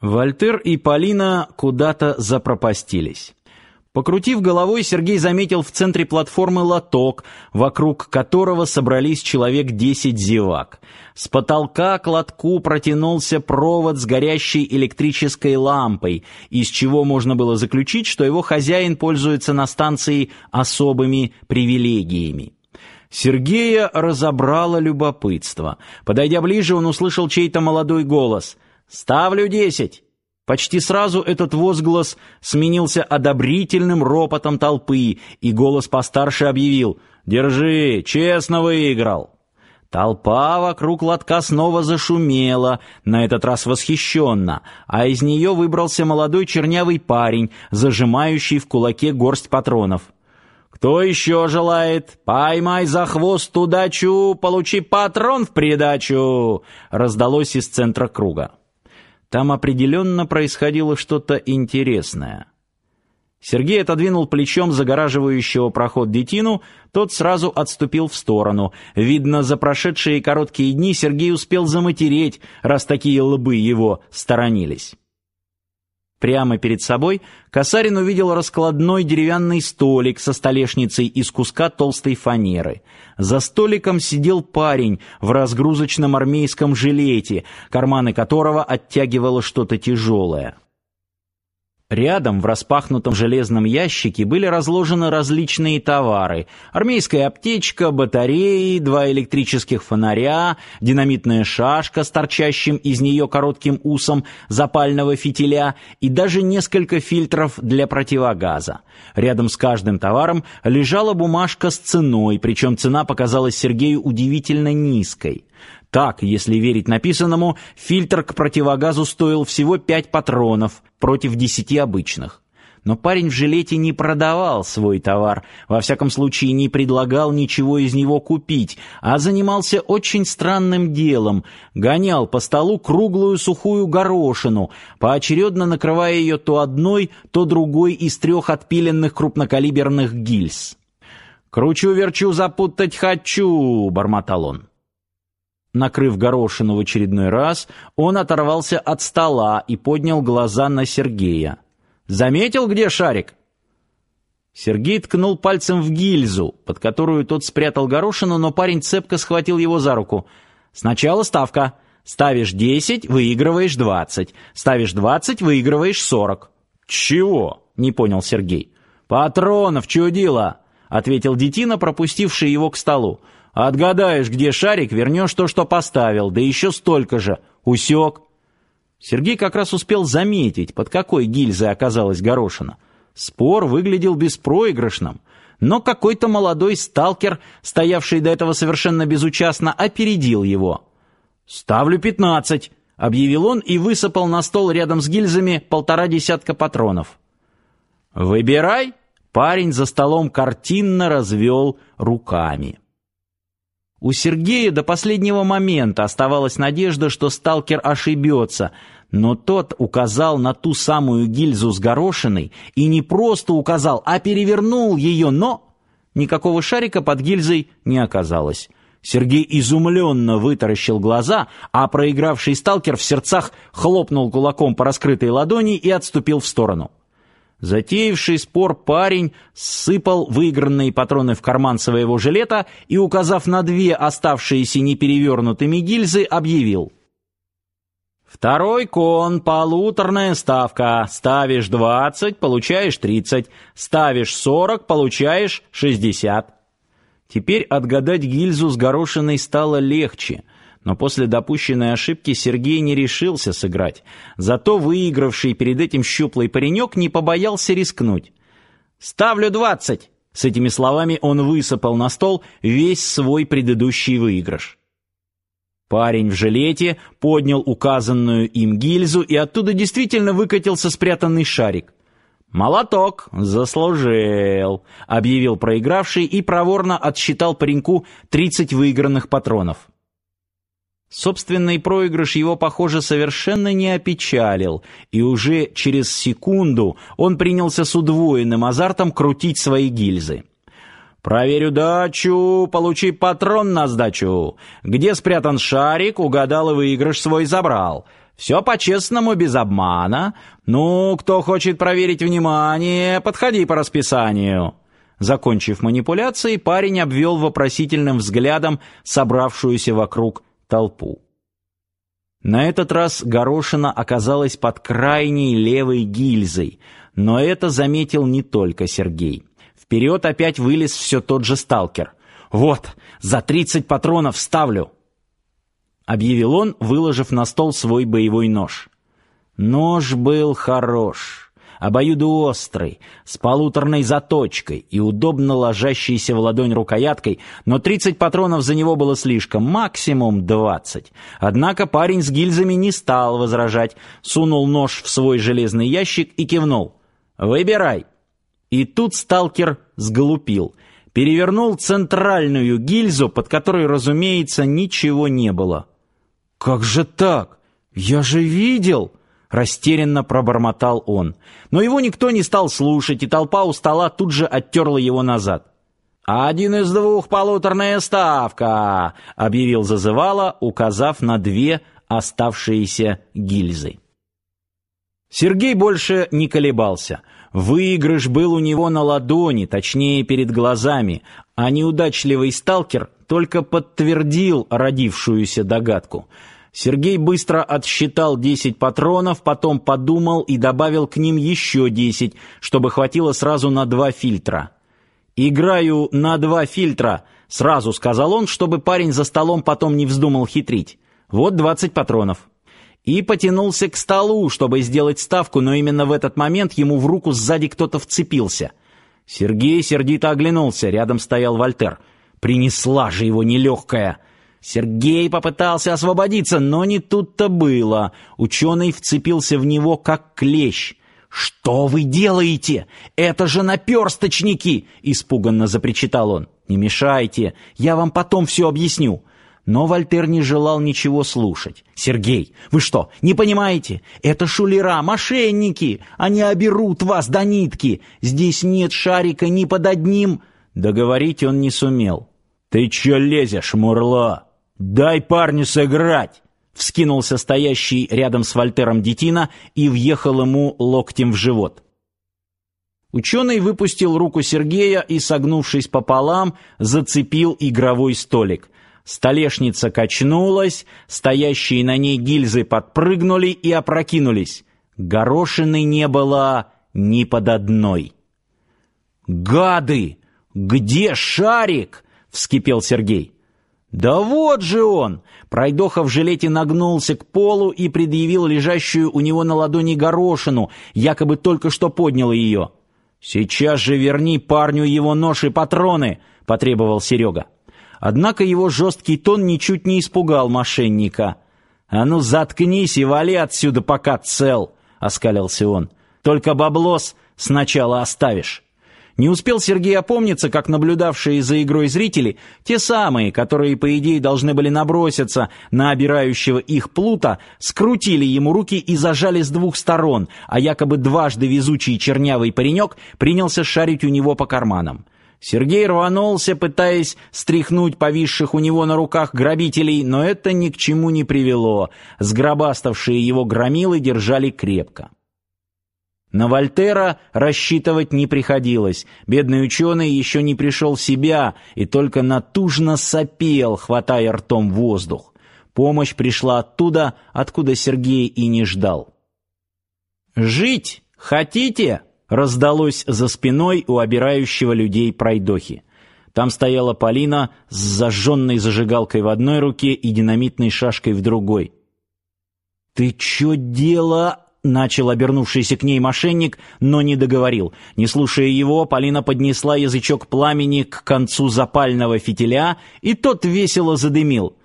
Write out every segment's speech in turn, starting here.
Вальтер и Полина куда-то запропастились. Покрутив головой, Сергей заметил в центре платформы лоток, вокруг которого собрались человек десять зевак. С потолка к лотку протянулся провод с горящей электрической лампой, из чего можно было заключить, что его хозяин пользуется на станции особыми привилегиями. Сергея разобрало любопытство. Подойдя ближе, он услышал чей-то молодой голос. «Ставлю десять!» Почти сразу этот возглас сменился одобрительным ропотом толпы, и голос постарше объявил «Держи, честно выиграл». Толпа вокруг лотка снова зашумела, на этот раз восхищенно, а из нее выбрался молодой чернявый парень, зажимающий в кулаке горсть патронов. «Кто еще желает? Поймай за хвост удачу, получи патрон в придачу!» раздалось из центра круга. Там определенно происходило что-то интересное. Сергей отодвинул плечом загораживающего проход детину, тот сразу отступил в сторону. Видно, за прошедшие короткие дни Сергей успел заматереть, раз такие лбы его сторонились. Прямо перед собой Касарин увидел раскладной деревянный столик со столешницей из куска толстой фанеры. За столиком сидел парень в разгрузочном армейском жилете, карманы которого оттягивало что-то тяжелое. Рядом в распахнутом железном ящике были разложены различные товары: армейская аптечка, батареи, два электрических фонаря, динамитная шашка с торчащим из нее коротким усом запального фитиля и даже несколько фильтров для противогаза. Рядом с каждым товаром лежала бумажка с ценой, причем цена показалась Сергею удивительно низкой. Так, если верить написанному, фильтр к противогазу стоил всего пять патронов против десяти обычных. Но парень в жилете не продавал свой товар, во всяком случае не предлагал ничего из него купить, а занимался очень странным делом. Гонял по столу круглую сухую горошину, поочередно накрывая ее то одной, то другой из трех отпиленных крупнокалиберных гильз. «Кручу-верчу, запутать хочу!» — бормотал он. Накрыв горошину в очередной раз, он оторвался от стола и поднял глаза на Сергея. «Заметил, где шарик?» Сергей ткнул пальцем в гильзу, под которую тот спрятал горошину, но парень цепко схватил его за руку. «Сначала ставка. Ставишь десять, выигрываешь двадцать. Ставишь двадцать, выигрываешь сорок». «Чего?» — не понял Сергей. «Патронов, чудило!» — ответил детина, пропустивший его к столу. Отгадаешь, где шарик, вернешь то, что поставил, да еще столько же. Усек. Сергей как раз успел заметить, под какой гильзой оказалась горошина. Спор выглядел беспроигрышным, но какой-то молодой сталкер, стоявший до этого совершенно безучастно, опередил его. «Ставлю пятнадцать», — объявил он и высыпал на стол рядом с гильзами полтора десятка патронов. «Выбирай», — парень за столом картинно развел руками. У Сергея до последнего момента оставалась надежда, что сталкер ошибется, но тот указал на ту самую гильзу с горошиной и не просто указал, а перевернул ее, но никакого шарика под гильзой не оказалось. Сергей изумленно вытаращил глаза, а проигравший сталкер в сердцах хлопнул кулаком по раскрытой ладони и отступил в сторону. Затеявший спор парень сыпал выигранные патроны в карман своего жилета и, указав на две оставшиеся неперевернутыми гильзы, объявил. «Второй кон, полуторная ставка. Ставишь двадцать, получаешь тридцать. Ставишь сорок, получаешь шестьдесят». Теперь отгадать гильзу с горошиной стало легче — но после допущенной ошибки Сергей не решился сыграть. Зато выигравший перед этим щуплый паренек не побоялся рискнуть. «Ставлю двадцать!» С этими словами он высыпал на стол весь свой предыдущий выигрыш. Парень в жилете поднял указанную им гильзу, и оттуда действительно выкатился спрятанный шарик. «Молоток! Заслужил!» — объявил проигравший и проворно отсчитал пареньку тридцать выигранных патронов. Собственный проигрыш его, похоже, совершенно не опечалил, и уже через секунду он принялся с удвоенным азартом крутить свои гильзы. Проверь удачу, получи патрон на сдачу. Где спрятан шарик, угадал и выигрыш свой забрал. Все по-честному, без обмана. Ну, кто хочет проверить внимание, подходи по расписанию. Закончив манипуляции, парень обвел вопросительным взглядом собравшуюся вокруг толпу. На этот раз горошина оказалась под крайней левой гильзой, но это заметил не только Сергей. Вперед опять вылез все тот же сталкер. «Вот, за тридцать патронов ставлю!» Объявил он, выложив на стол свой боевой нож. Нож был хорош обоюдоострый, с полуторной заточкой и удобно ложащейся в ладонь рукояткой, но 30 патронов за него было слишком, максимум 20. Однако парень с гильзами не стал возражать, сунул нож в свой железный ящик и кивнул. «Выбирай». И тут сталкер сглупил, перевернул центральную гильзу, под которой, разумеется, ничего не было. «Как же так? Я же видел!» Растерянно пробормотал он. Но его никто не стал слушать, и толпа у стола тут же оттерла его назад. «Один из двух полуторная ставка», — объявил зазывало, указав на две оставшиеся гильзы. Сергей больше не колебался. Выигрыш был у него на ладони, точнее перед глазами, а неудачливый сталкер только подтвердил родившуюся догадку — Сергей быстро отсчитал 10 патронов, потом подумал и добавил к ним еще 10, чтобы хватило сразу на два фильтра. «Играю на два фильтра», — сразу сказал он, чтобы парень за столом потом не вздумал хитрить. «Вот 20 патронов». И потянулся к столу, чтобы сделать ставку, но именно в этот момент ему в руку сзади кто-то вцепился. Сергей сердито оглянулся, рядом стоял Вальтер. «Принесла же его нелегкая!» Сергей попытался освободиться, но не тут-то было. Ученый вцепился в него, как клещ. «Что вы делаете? Это же наперсточники!» — испуганно запричитал он. «Не мешайте, я вам потом все объясню». Но Вольтер не желал ничего слушать. «Сергей, вы что, не понимаете? Это шулера, мошенники! Они оберут вас до нитки! Здесь нет шарика ни под одним...» Договорить он не сумел. «Ты чё лезешь, мурло?» «Дай парню сыграть!» Вскинулся стоящий рядом с Вольтером детина и въехал ему локтем в живот. Ученый выпустил руку Сергея и, согнувшись пополам, зацепил игровой столик. Столешница качнулась, стоящие на ней гильзы подпрыгнули и опрокинулись. Горошины не было ни под одной. «Гады! Где шарик?» — вскипел Сергей. «Да вот же он!» Пройдоха в жилете нагнулся к полу и предъявил лежащую у него на ладони горошину, якобы только что поднял ее. «Сейчас же верни парню его нож и патроны!» — потребовал Серега. Однако его жесткий тон ничуть не испугал мошенника. «А ну заткнись и вали отсюда, пока цел!» — оскалился он. «Только баблос сначала оставишь». Не успел Сергей опомниться, как наблюдавшие за игрой зрители, те самые, которые, по идее, должны были наброситься на обирающего их плута, скрутили ему руки и зажали с двух сторон, а якобы дважды везучий чернявый паренек принялся шарить у него по карманам. Сергей рванулся, пытаясь стряхнуть повисших у него на руках грабителей, но это ни к чему не привело. Сгробаставшие его громилы держали крепко. На Вольтера рассчитывать не приходилось. Бедный ученый еще не пришел в себя и только натужно сопел, хватая ртом воздух. Помощь пришла оттуда, откуда Сергей и не ждал. «Жить хотите?» — раздалось за спиной у обирающего людей пройдохи. Там стояла Полина с зажженной зажигалкой в одной руке и динамитной шашкой в другой. «Ты чё дело?» Начал обернувшийся к ней мошенник, но не договорил. Не слушая его, Полина поднесла язычок пламени к концу запального фитиля, и тот весело задымил.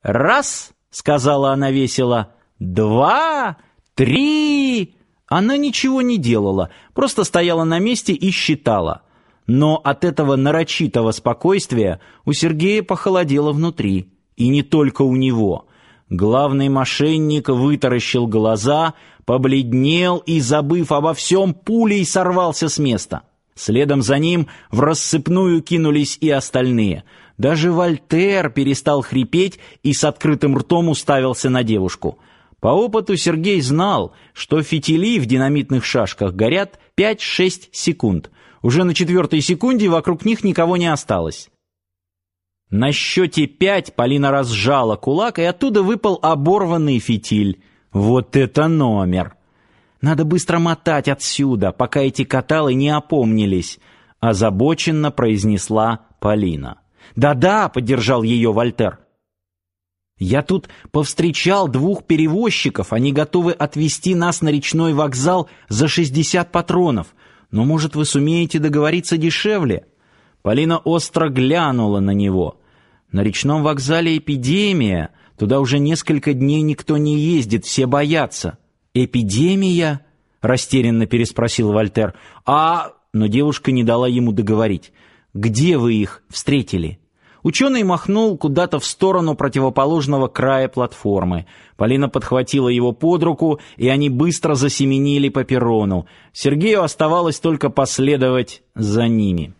«Раз!» — сказала она весело. «Два! Три!» Она ничего не делала, просто стояла на месте и считала. Но от этого нарочитого спокойствия у Сергея похолодело внутри. И не только у него. Главный мошенник вытаращил глаза, побледнел и, забыв обо всем, пулей сорвался с места. Следом за ним в рассыпную кинулись и остальные. Даже Вольтер перестал хрипеть и с открытым ртом уставился на девушку. По опыту Сергей знал, что фитили в динамитных шашках горят 5-6 секунд. Уже на четвертой секунде вокруг них никого не осталось. На счете пять Полина разжала кулак, и оттуда выпал оборванный фитиль. Вот это номер! Надо быстро мотать отсюда, пока эти каталы не опомнились, озабоченно произнесла Полина. Да-да, поддержал ее Вольтер. Я тут повстречал двух перевозчиков, они готовы отвезти нас на речной вокзал за 60 патронов. Но, может, вы сумеете договориться дешевле? Полина остро глянула на него. На речном вокзале эпидемия, туда уже несколько дней никто не ездит, все боятся. Эпидемия? растерянно переспросил Вальтер. А, но девушка не дала ему договорить. Где вы их встретили? Ученый махнул куда-то в сторону противоположного края платформы. Полина подхватила его под руку, и они быстро засеменили по перрону. Сергею оставалось только последовать за ними.